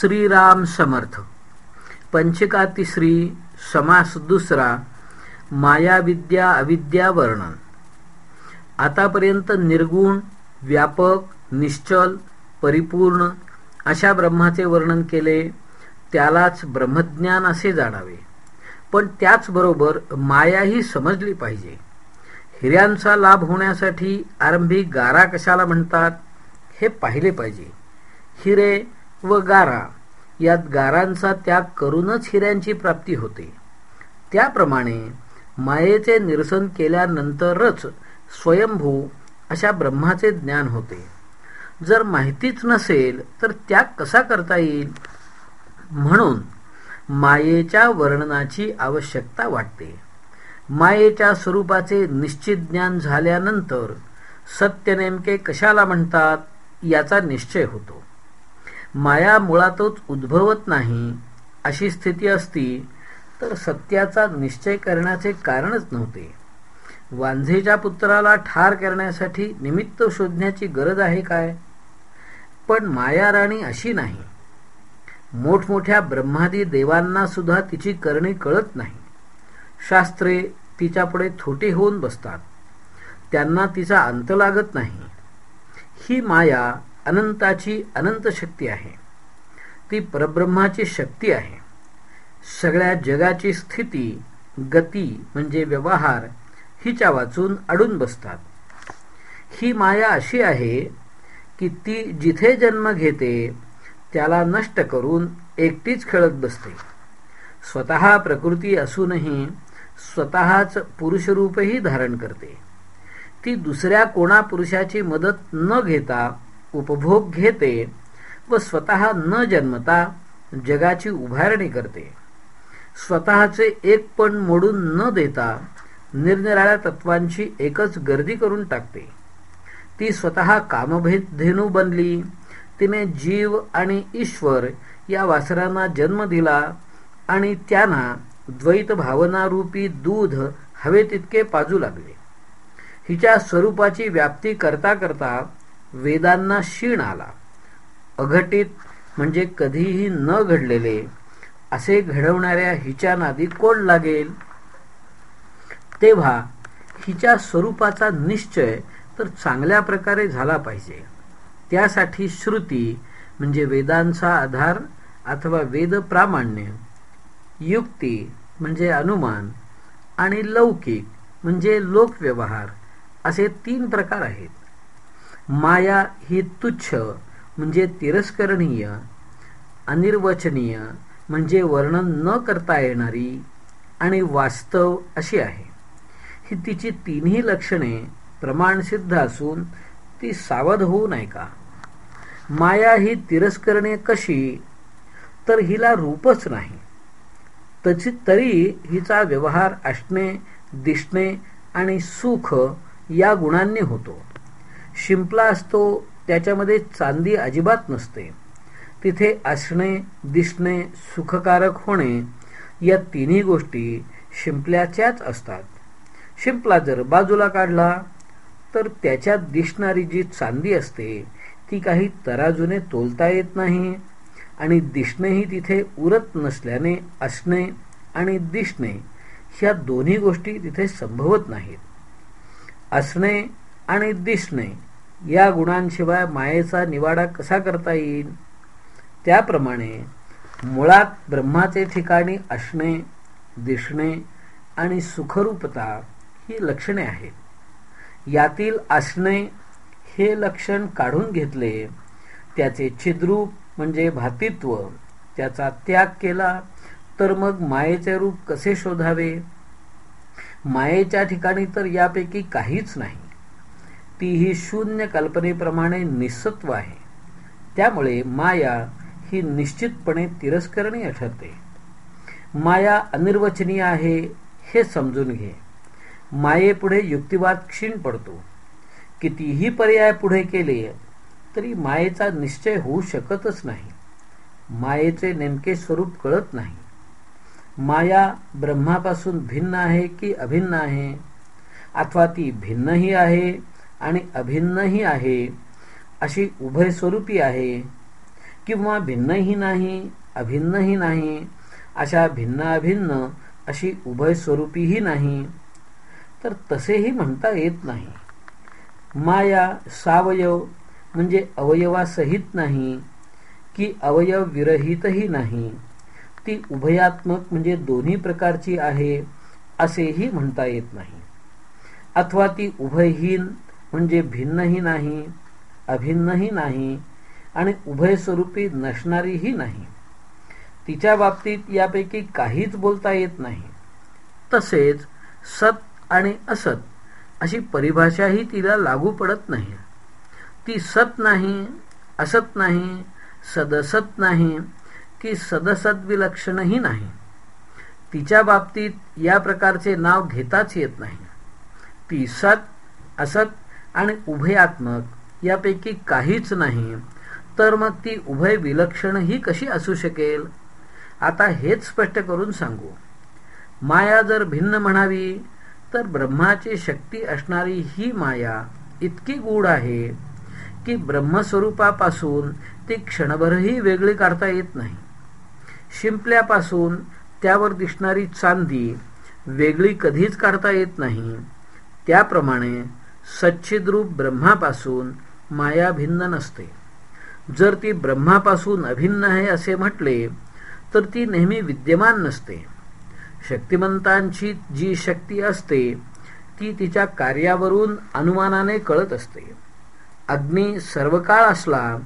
श्रीराम समर्थ. पंचका तिसरी समास दुसरा मायाविद्या अविद्या वर्णन. आतापर्यंत निर्गुण व्यापक निश्चल परिपूर्ण अशा ब्रह्माचे वर्णन केले त्यालाच ब्रह्मज्ञान असे जाणावे. पण त्याचबरोबर मायाही समजली पाहिजे. हिऱ्यांचा लाभ होण्यासाठी आरंभी गारा कशाला म्हणतात हे पाहिले पाहिजे. हिरे व गारा. यात गारांचा त्याग करूनच हिऱ्यांची प्राप्ती होते. त्याप्रमाणे मायेचे निरसन केल्यानंतरच स्वयंभू अशा ब्रह्माचे ज्ञान होते. जर माहितीच नसेल तर त्याग कसा करता येईल? म्हणून मायेच्या वर्णनाची आवश्यकता वाटते. मायेच्या स्वरूपाचे निश्चित ज्ञान झाल्यानंतर सत्य नेमके कशाला म्हणतात याचा निश्चय होतो. माया मुळातच उद्भवत नाही अशी स्थिती असती तर सत्याचा निश्चय करण्याचे कारणच नव्हते. वांझेच्या पुत्राला ठार करण्यासाठी निमित्त शोधण्याची गरज आहे काय? पण माया राणी अशी नाही. मोठमोठ्या ब्रह्मादी देवांना सुद्धा तिची करणी कळत नाही. शास्त्रे तिच्यापुढे थोटी होऊन बसतात. त्यांना तिचा अंत लागत नाही. ही माया अनंताची अनंत शक्ती आहे. ती परब्रह्माची शक्ती आहे. सगळ्या जगाची स्थिती गती म्हणजे व्यवहार हिच्या वाचून अडून बसतात. ही माया अशी आहे की ती जिथे जन्म घेते त्याला नष्ट करून एकटीच खेळत बसते. स्वतः प्रकृती असूनही स्वतःच पुरुषरूपही धारण करते. ती दुसऱ्या कोणा पुरुषाची मदत न घेता उपभोग घेते व स्वतः न जन्मता जगाची उभारणी करते. स्वतःचे एक पण मोडून न देता निरनिराळ्या तत्वांची एकच गर्दी करून टाकते. ती स्वतः कामभेद बनली. तिने जीव आणि ईश्वर या वासरांना जन्म दिला आणि त्यांना द्वैत भावनारूपी दूध हवे तितके पाजू लागले. हिच्या स्वरूपाची व्याप्ती करता करता वेदांना शीण आला. अघटित म्हणजे कधीही न घडलेले असे घडवणाऱ्या हिच्या नादी कोण लागेल? तेव्हा हिच्या स्वरूपाचा निश्चय तर चांगल्या प्रकारे झाला पाहिजे. त्यासाठी श्रुती म्हणजे वेदांचा आधार अथवा वेद प्रामाण्य युक्ती म्हणजे अनुमान आणि लौकिक म्हणजे लोकव्यवहार असे तीन प्रकार आहेत. माया ही तुच्छ म्हणजे तिरस्करणीय अनिर्वचनीय म्हणजे वर्णन न करता येणारी आणि वास्तव अशी आहे. ही तिची तिन्ही लक्षणे प्रमाणसिद्ध असून ती सावध होऊ नये का? माया ही तिरस्करणे कशी? तर हिला रूपच नाही. तची तरी हिचा व्यवहार असणे दिसणे आणि सुख या गुणांनी होतो. शिंपला असतो त्याच्यामध्ये चांदी अजिबात नसते. तिथे असणे दिसणे सुखकारक होणे या तिन्ही गोष्टी शिंपल्याच्याच असतात. शिंपला जर बाजूला काढला तर त्याच्यात दिसणारी जी चांदी असते ती काही तराजूने तोलता येत नाही आणि दिसणेही तिथे उरत नसल्याने असणे आणि दिसणे ह्या दोन्ही गोष्टी तिथे संभवत नाहीत. असणे आणि दिसणे या गुणांशिवाय मायेचा निवाडा कसा करता येईल? त्याप्रमाणे मुळात ब्रह्माचे ठिकाणी असणे दिसणे आणि सुखरूपता ही लक्षणे आहेत. यातील असणे हे लक्षण काढून घेतले त्याचे छिद्रूप म्हणजे भातित्व त्याचा त्याग केला तर मग मायेचे रूप कसे शोधावे? मायेच्या ठिकाणी तर यापैकी काहीच नाही. ती ही शून्य कल्पनेप्रमाणे निसत्व आहे. त्यामुळे माया ही निश्चितपणे तिरस्करणीय ठरते. माया अनिर्वचनीय आहे हे समजून घे. मायेपुढे युक्तिवाद क्षीण पडतो. कितीही पर्याय पुढे केले तरी मायेचा निश्चय होऊ शकतच नाही. मायेचे नेमके स्वरूप कळत नाही. माया ब्रह्मापासून भिन्न आहे की अभिन्न आहे? अथवा ती भिन्नही आहे आणि अभिन्नही आहे अशी उभय स्वरूपी आहे. किंवा भिन्नही नाही अभिन्नही नाही अशा भिन्न अभिन्न अशी उभय स्वरूपीही नाही. तर तसेही म्हणता येत नाही. माया सावयव म्हणजे अवयवासहित नाही की अवयव विरहितही नाही. ती उभयात्मक म्हणजे दोन्ही प्रकारची आहे असेही म्हणता येत नाही. अथवा ती उभयहीन म्हणजे भिन्नही नाही अभिन्नही नाही आणि उभयस्वरूपी नसणारीही नाही. तिच्या बाबतीत यापैकी काहीच बोलता येत नाही. तसेच सत आणि असत अशी परिभाषाही तिला लागू पडत नाही. ती सत नाही असत नाही सदसत नाही की सदसत विलक्षणही नाही. तिच्या बाबतीत या प्रकारचे नाव घेताच येत नाही. ती सत असत आणि उभयात्मक यापैकी काहीच नाही तर मग ती उभय विलक्षणही कशी असू शकेल? आता हेच स्पष्ट करून सांगू. माया जर भिन्न म्हणावी तर ब्रह्माची शक्ती असणारी ही माया इतकी गूढ आहे की ब्रह्मस्वरूपापासून ती क्षणभरही वेगळी काढता येत नाही. शिंपल्यापासून त्यावर दिसणारी चांदी वेगळी कधीच काढता येत नाही. त्याप्रमाणे सच्छिद्रूप ब्रह्मापासून माया भिन्न नसते. जर ती ब्रह्मापासून अभिन्न आहे असे म्हटले तर ती नेहमी विद्यमान नसते. शक्तिमंतांची जी शक्ती असते ती तिच्या कार्यावरून अनुमानाने कळत असते. अग्नी सर्वकाळ असला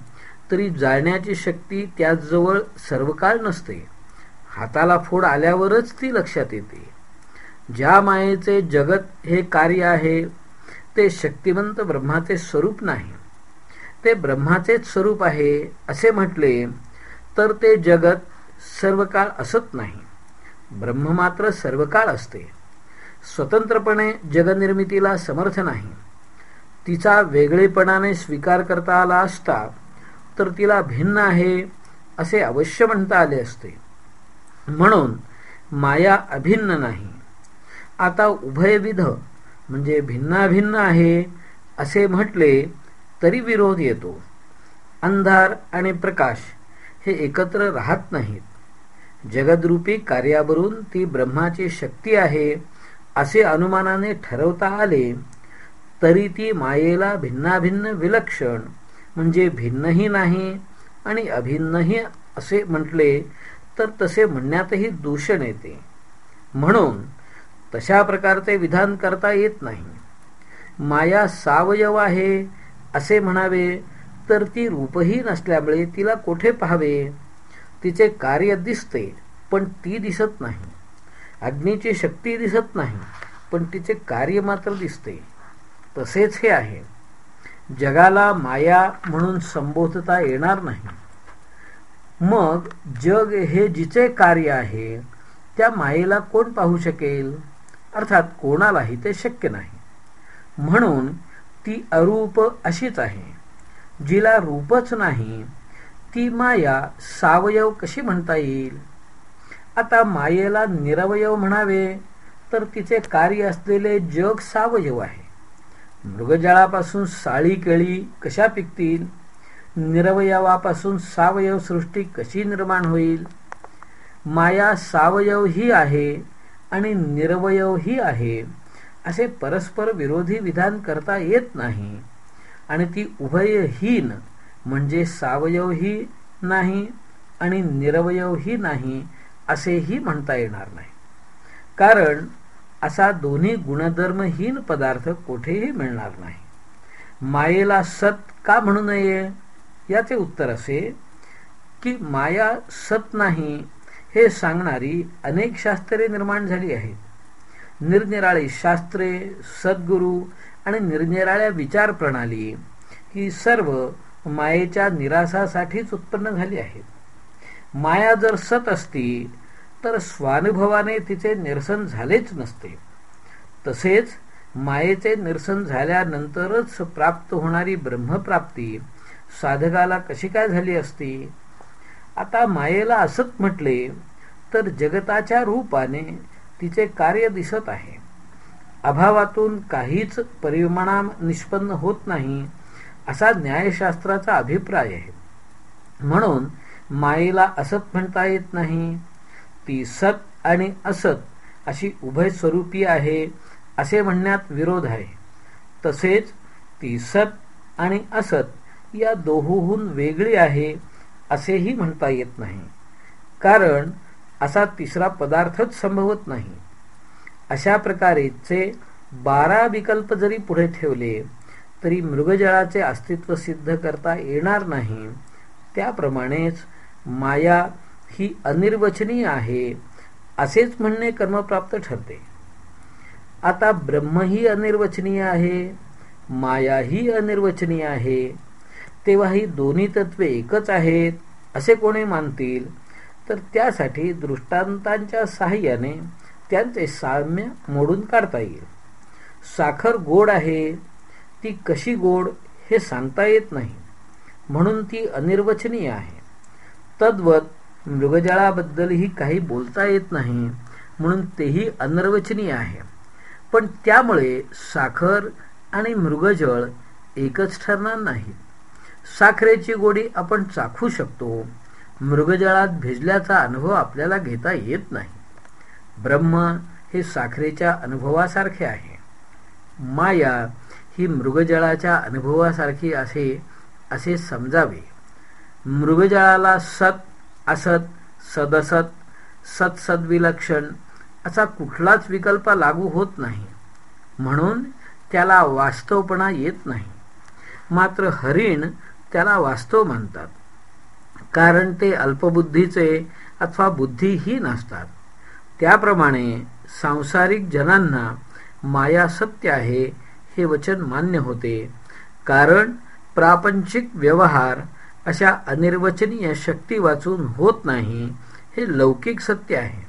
तरी जाळण्याची शक्ती त्याचजवळ सर्वकाळ नसते. हाताला फोड आल्यावरच ती लक्षात येते. ज्या मायेचे जगत हे कार्य आहे ते शक्तिवंत ब्रह्माचे स्वरूप नाही. ते ब्रह्माचेच स्वरूप आहे असे म्हटले तर ते जगत सर्व काळ असत नाही. ब्रह्म मात्र सर्व काळ असते. स्वतंत्रपणे जगनिर्मितीला समर्थ नाही. तिचा वेगळेपणाने स्वीकार करता आला असता तर तिला भिन्न आहे असे अवश्य म्हणता आले असते. म्हणून माया अभिन्न नाही. आता उभयविध म्हणजे भिन्नाभिन्न आहे असे म्हटले तरी विरोध येतो. अंधार आणि प्रकाश हे एकत्र राहत नाहीत. जगदरूपी कार्यावरून ती ब्रह्माची शक्ती आहे असे अनुमानाने ठरवता आले तरी ती मायेला भिन्नाभिन्न विलक्षण म्हणजे भिन्नही नाही आणि अभिन्नही असे म्हटले तर तसे म्हणण्यातही दूषण येते. म्हणून तशा प्रकारचे विधान करता येत नाही. माया सावयव आहे असे म्हणावे तर ती रूपही नसल्यामुळे तिला कोठे पाहावे? तिचे कार्य दिसते पण ती दिसत नाही. अग्नीची शक्ती दिसत नाही पण तिचे कार्य मात्र दिसते. तसेच हे आहे. जगाला माया म्हणून संबोधता येणार नाही. मग जग हे जिचे कार्य आहे त्या मायेला कोण पाहू शकेल? अर्थात कोणालाही ते शक्य नाही. म्हणून ती अरूप अशीच आहे. जिला रूपच नाही ती माया सावयव कशी म्हणता येईल? आता मायेला निरवयव म्हणावे तर तिचे कार्य असलेले जग सावयव आहे. मृगजळापासून साळी केळी कशा पिकतील? निरवयवापासून सावयव सृष्टी कशी निर्माण होईल? माया सावयव ही आहे आणि निरवयही आहे. असे परस्पर विरोधी विधान करता येत नाही. आणि ती उभयहीन म्हणजे सावयवही नाही आणि निरवयवही नाही असेही म्हणता येणार नाही. कारण असा दोन्ही गुणधर्महीन पदार्थ कोठेही मिळणार नाही. मायेला सत का म्हणू नये? याचे उत्तर असे की माया सत नाही हे सांगणारी अनेक शास्त्रे निर्माण झाली आहेत. निरनिराळी शास्त्रे सद्गुरू आणि निरनिराळ्या विचार प्रणाली ही सर्व मायेच्या निरासासाठीच उत्पन्न झाली आहेत. माया जर सत असती तर स्वानुभवाने तिचे निरसन झालेच नसते. तसेच मायेचे निरसन झाल्यानंतरच प्राप्त होणारी ब्रह्मप्राप्ती साधकाला कशी काय झाली असती? आता मायेला असत म्हटले तर जगताच्या रूपाने तिचे कार्य दिसत आहे. अभावातून काहीच परिमाणाम निष्पन्न होत नाही असा न्यायशास्त्राचा अभिप्राय आहे. म्हणून मायेला असत म्हणता येत नाही. ती सत आणि असत अशी उभय स्वरूपी आहे असे म्हणण्यात विरोध आहे. तसेच ती सत आणि असत या दोहोहून वेगळी आहे असेही म्हणता येत नाही. कारण असा तिसरा पदार्थच संभवत नाही. अशा प्रकारेचे बारा विकल्प जरी पुढे ठेवले तरी मृगजळाचे अस्तित्व सिद्ध करता येणार नाही. त्याप्रमाणेच माया ही अनिर्वचनीय आहे असेच म्हणणे कर्मप्राप्त ठरते. आता ब्रह्म ही अनिर्वचनीय आहे माया ही अनिर्वचनीय आहे तेव्हा ही दोन्ही तत्वे एकच आहेत असे कोणी मानतील? तर त्यासाठी दृष्टांतांच्या साहाय्याने त्यांचे साम्य मोडून काढता येईल. साखर गोड आहे ती कशी गोड हे सांगता येत नाही म्हणून ती अनिर्वचनीय आहे. तद्वत मृगजळाबद्दलही काही बोलता येत नाही म्हणून तेही अनिर्वचनीय आहे. पण त्यामुळे साखर आणि मृगजळ एकच ठरणार नाहीत. साखरेची गोडी आपण चाखू शकतो. मृगजळात भिजल्याचा अनुभव आपल्याला घेता येत नाही. ब्रह्म हे साखरेच्या अनुभवासारखे आहे. माया ही मृगजळाच्या अनुभवासारखी असे असे समजावे. मृगजळाला सत असत सदसत सत्सद्विलक्षण असा कुठलाच विकल्प लागू होत नाही. म्हणून त्याला वास्तवपणा येत नाही. मात्र हरिण त्याला वास्तव मानतात कारण ते अल्पबुद्धीचे अथवा बुद्धीही नसतात त्याप्रमाणे सांसारिक जनांना माया सत्य आहे हे वचन मान्य होते. कारण प्रापंचिक व्यवहार अशा अनिर्वचनीय शक्ती वाचून होत नाही हे लौकिक सत्य आहे.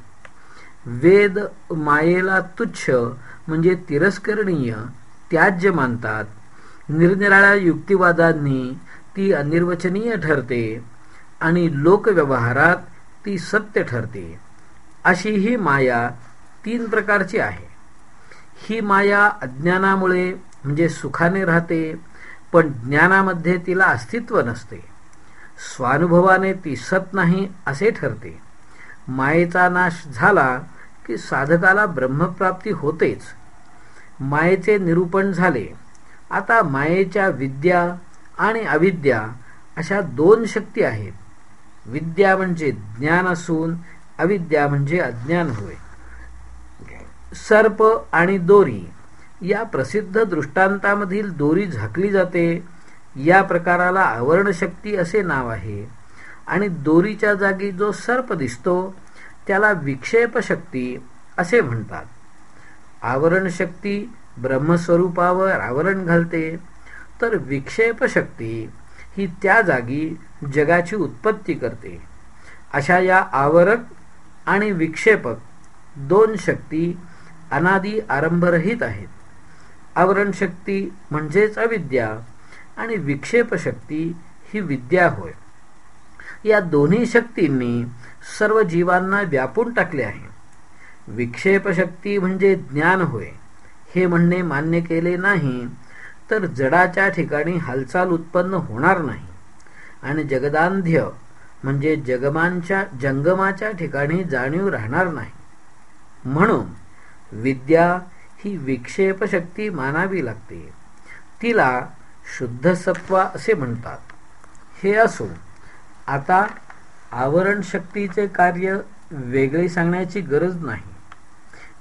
वेद मायेला तुच्छ म्हणजे तिरस्करणीय त्याज्य मानतात. निरनिराळ्या युक्तिवादांनी ती अनिर्वचनीय ठरते आणि लोकव्यवहारात ती सत्य ठरते. अशी ही माया तीन प्रकारची आहे. ही माया अज्ञानामुळे म्हणजे सुखाने राहते पण ज्ञानामध्ये तिला अस्तित्व नसते. स्वानुभवाने ती सत नाही असे ठरते. मायेचा नाश झाला की साधकाला ब्रह्मप्राप्ती होतेच. मायेचे निरूपण झाले. आता मायेच्या विद्या आणि अविद्या अशा दोन शक्ती आहेत. विद्या म्हणजे ज्ञान असून अविद्या म्हणजे अज्ञान होय. सर्प आणि दोरी या प्रसिद्ध दृष्टांतामधील दोरी झाकली जाते. या प्रकाराला आवरण शक्ती असे नाव आहे. आणि दोरीच्या जागी जो सर्प दिसतो त्याला विक्षेप शक्ती असे म्हणतात. आवरण शक्ती ब्रह्मस्वरूपावर आवरण घालते. तर विक्षेप शक्ती ही त्या जागी जगाची उत्पत्ती करते. अशा या आवरक आणि विक्षेपक दोन शक्ती अनादी आरंभरहित आहेत. आवरण शक्ती म्हणजेच अविद्या आणि विक्षेप शक्ती ही विद्या होय. या दोन्ही शक्तींनी सर्व जीवांना व्यापून टाकले आहे. विक्षेप शक्ती म्हणजे ज्ञान होय. हे म्हणणे मान्य केले नाही तर जडाच्या ठिकाणी हालचाल उत्पन्न होणार नाही. आणि जगदांध्य म्हणजे जगमांच्या जंगमाच्या ठिकाणी जाणीव राहणार नाही. म्हणून विद्या ही विक्षेपशक्ती मानावी लागते. तिला शुद्ध सत्वा असे म्हणतात. हे असो आता आवरण शक्तीचे कार्य वेगळे सांगण्याची गरज नाही.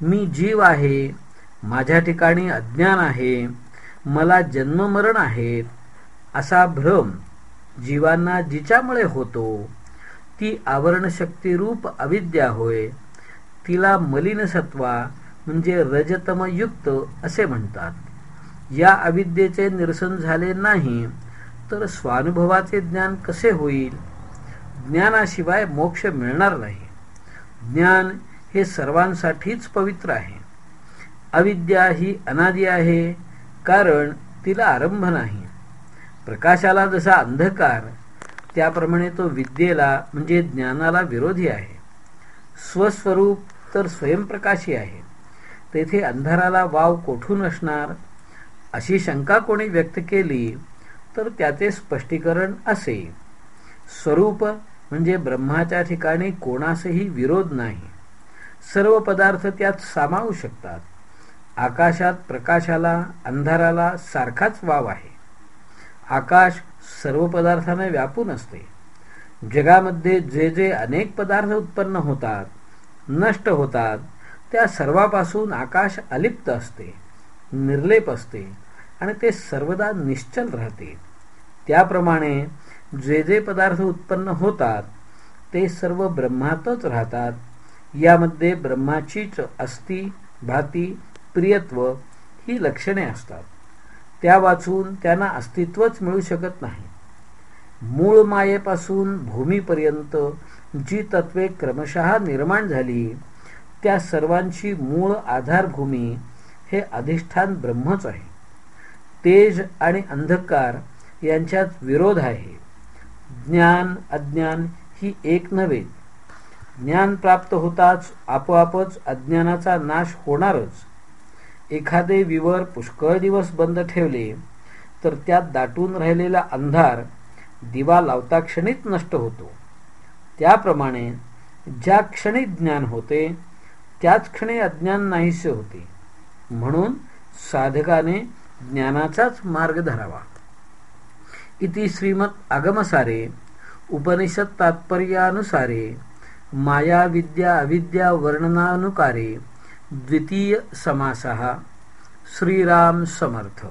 मी जीव आहे माझ्या ठिकाणी अज्ञान आहे मला जन्ममरण आहेत असा भ्रम जीवांना जिच्यामुळे होतो ती आवरण रूप अविद्या होय तिला मलिन सत्वा म्हणजे रजतमयुक्त असे म्हणतात. या अविद्येचे निरसन झाले नाही तर स्वानुभवाचे ज्ञान कसे होईल? ज्ञानाशिवाय मोक्ष मिळणार नाही. ज्ञान हे सर्वांसाठीच पवित्र आहे. अविद्या ही अनादी आहे कारण तिला आरंभ नाही. प्रकाशाला जसा अंधकार त्याप्रमाणे तो विद्येला म्हणजे ज्ञानाला विरोधी आहे. स्वस्वरूप तर स्वयंप्रकाशी आहे. तेथे अंधाराला वाव कोठून असणार? अशी शंका कोणी व्यक्त केली तर त्याचे स्पष्टीकरण असे. स्वरूप म्हणजे ब्रह्माच्या ठिकाणी कोणासही विरोध नाही. सर्व पदार्थ त्यात सामावू शकतात. आकाशात प्रकाशाला अंधाराला सारखाच वाव आहे. आकाश सर्व पदार्थाने व्यापून असते. जगामध्ये जे जे अनेक पदार्थ उत्पन्न होतात नष्ट होतात त्या सर्वापासून आकाश अलिप्त असते निर्लेप असते आणि ते सर्वदा निश्चल राहते. त्याप्रमाणे जे जे पदार्थ उत्पन्न होतात ते सर्व ब्रह्मातच राहतात. यामध्ये ब्रह्माचीच अस्थि भाती प्रियत्व ही लक्षणे असतात. त्या वाचून त्यांना अस्तित्वच मिळू शकत नाही. मूळ मायेपासून भूमीपर्यंत जी तत्वे क्रमशः निर्माण झाली त्या सर्वांची मूळ आधारभूमी हे अधिष्ठान ब्रह्मच आहे. तेज आणि अंधकार यांच्यात विरोध आहे. ज्ञान अज्ञान ही एक नव्हे. ज्ञान प्राप्त होताच आपोआपच अज्ञानाचा नाश होणारच. एखादे विवर पुष्कळ दिवस बंद ठेवले तर त्यात दाटून राहिलेला अंधार दिवा लावता क्षणीच नष्ट होतो. त्याप्रमाणे ज्या क्षणी ज्ञान होते त्याच क्षणी अज्ञान नाहीसे होते. म्हणून साधकाने ज्ञानाचाच मार्ग धरावा. इति श्रीमत आगमसारे उपनिषद तात्पर्यानुसारे माया विद्या अविद्या वर्णनानुकारे द्वितीय समासः श्रीराम समर्थ।